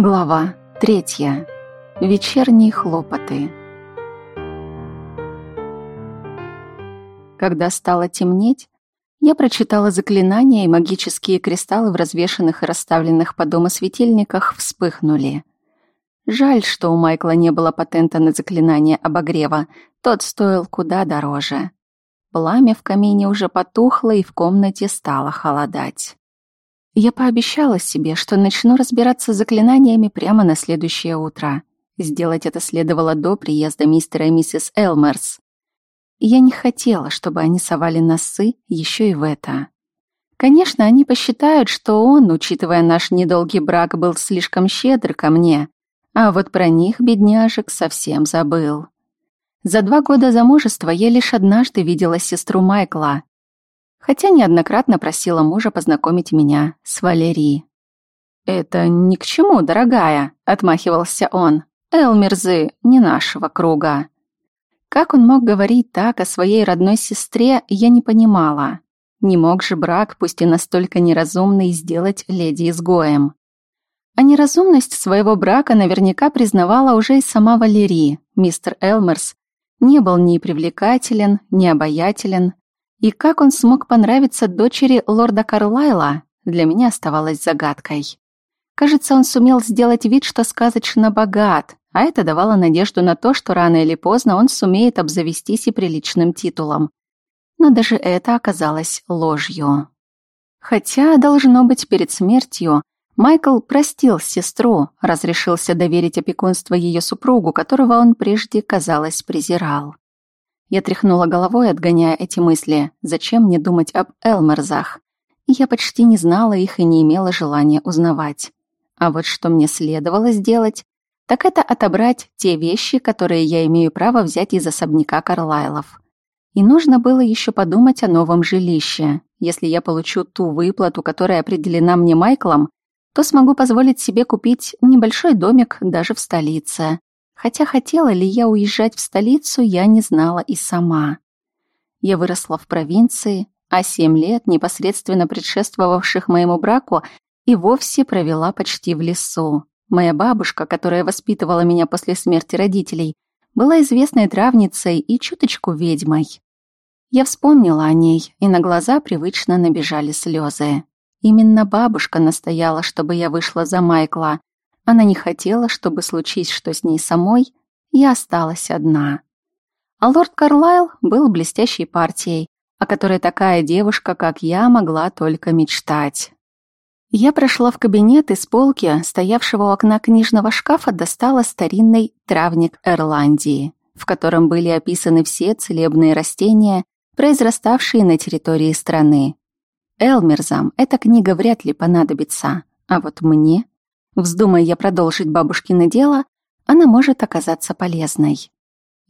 Глава третья. Вечерние хлопоты. Когда стало темнеть, я прочитала заклинания, и магические кристаллы в развешанных и расставленных по дому светильниках вспыхнули. Жаль, что у Майкла не было патента на заклинание обогрева, тот стоил куда дороже. Пламя в камине уже потухло, и в комнате стало холодать. Я пообещала себе, что начну разбираться с заклинаниями прямо на следующее утро. Сделать это следовало до приезда мистера и миссис Элмерс. Я не хотела, чтобы они совали носы еще и в это. Конечно, они посчитают, что он, учитывая наш недолгий брак, был слишком щедр ко мне, а вот про них, бедняжек, совсем забыл. За два года замужества я лишь однажды видела сестру Майкла, хотя неоднократно просила мужа познакомить меня с Валерией. «Это ни к чему, дорогая», — отмахивался он. «Элмерзы не нашего круга». Как он мог говорить так о своей родной сестре, я не понимала. Не мог же брак, пусть и настолько неразумный, сделать леди изгоем. А неразумность своего брака наверняка признавала уже и сама Валерия. Мистер Элмерс не был ни привлекателен, ни обаятелен, и как он смог понравиться дочери лорда Карлайла, для меня оставалось загадкой. Кажется, он сумел сделать вид, что сказочно богат, а это давало надежду на то, что рано или поздно он сумеет обзавестись и приличным титулом. Но даже это оказалось ложью. Хотя, должно быть, перед смертью Майкл простил сестру, разрешился доверить опекунство ее супругу, которого он прежде, казалось, презирал. Я тряхнула головой, отгоняя эти мысли. Зачем мне думать об Элмерзах? Я почти не знала их и не имела желания узнавать. А вот что мне следовало сделать, так это отобрать те вещи, которые я имею право взять из особняка Карлайлов. И нужно было еще подумать о новом жилище. Если я получу ту выплату, которая определена мне Майклом, то смогу позволить себе купить небольшой домик даже в столице. Хотя хотела ли я уезжать в столицу, я не знала и сама. Я выросла в провинции, а семь лет, непосредственно предшествовавших моему браку, и вовсе провела почти в лесу. Моя бабушка, которая воспитывала меня после смерти родителей, была известной травницей и чуточку ведьмой. Я вспомнила о ней, и на глаза привычно набежали слезы. Именно бабушка настояла, чтобы я вышла за Майкла, она не хотела, чтобы случись что с ней самой, я осталась одна. А лорд Карлайл был блестящей партией, о которой такая девушка, как я, могла только мечтать. Я прошла в кабинет и с полки, стоявшего у окна книжного шкафа, достала старинный травник Ирландии, в котором были описаны все целебные растения, произраставшие на территории страны. Элмерзам эта книга вряд ли понадобится, а вот мне Вздумая я продолжить бабушкино дело, она может оказаться полезной.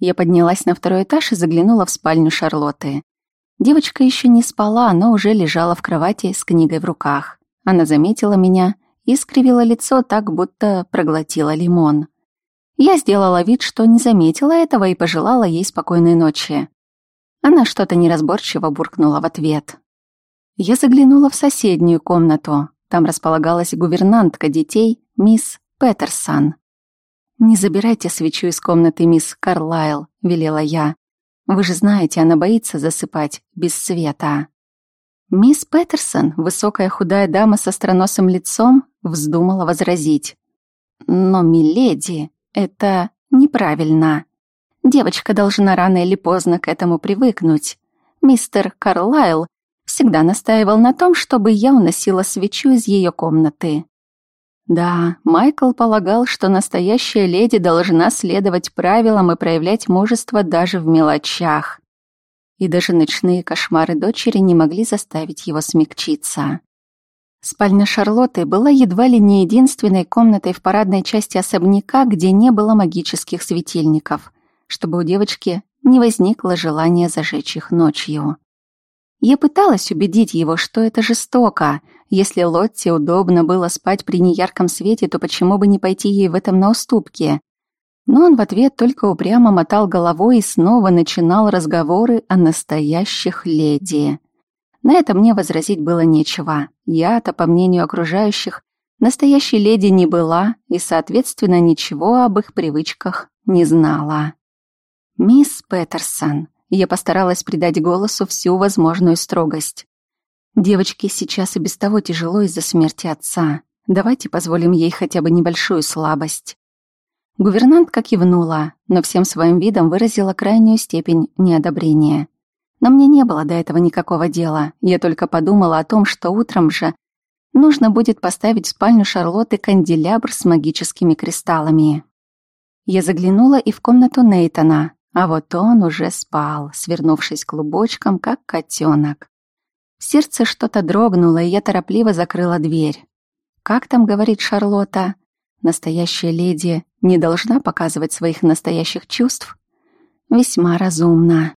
Я поднялась на второй этаж и заглянула в спальню Шарлотты. Девочка еще не спала, но уже лежала в кровати с книгой в руках. Она заметила меня и скривила лицо так, будто проглотила лимон. Я сделала вид, что не заметила этого и пожелала ей спокойной ночи. Она что-то неразборчиво буркнула в ответ. Я заглянула в соседнюю комнату. Там располагалась гувернантка детей, мисс Петерсон. «Не забирайте свечу из комнаты мисс Карлайл», — велела я. «Вы же знаете, она боится засыпать без света». Мисс Петерсон, высокая худая дама со остроносым лицом, вздумала возразить. «Но, миледи, это неправильно. Девочка должна рано или поздно к этому привыкнуть. Мистер Карлайл всегда настаивал на том, чтобы я уносила свечу из ее комнаты. Да, Майкл полагал, что настоящая леди должна следовать правилам и проявлять мужество даже в мелочах. И даже ночные кошмары дочери не могли заставить его смягчиться. Спальня Шарлотты была едва ли не единственной комнатой в парадной части особняка, где не было магических светильников, чтобы у девочки не возникло желания зажечь их ночью. Я пыталась убедить его, что это жестоко. Если Лотте удобно было спать при неярком свете, то почему бы не пойти ей в этом на уступки? Но он в ответ только упрямо мотал головой и снова начинал разговоры о настоящих леди. На это мне возразить было нечего. Я-то, по мнению окружающих, Настоящей леди не была и, соответственно, ничего об их привычках не знала. «Мисс Петерсон», я постаралась придать голосу всю возможную строгость. Девочке сейчас и без того тяжело из-за смерти отца. Давайте позволим ей хотя бы небольшую слабость. Гувернантка кивнула, но всем своим видом выразила крайнюю степень неодобрения. Но мне не было до этого никакого дела. Я только подумала о том, что утром же нужно будет поставить в спальню Шарлотты канделябр с магическими кристаллами. Я заглянула и в комнату Нейтона, а вот он уже спал, свернувшись клубочком, как котенок. В сердце что-то дрогнуло, и я торопливо закрыла дверь. Как там говорит Шарлотта? Настоящая леди не должна показывать своих настоящих чувств? Весьма разумно.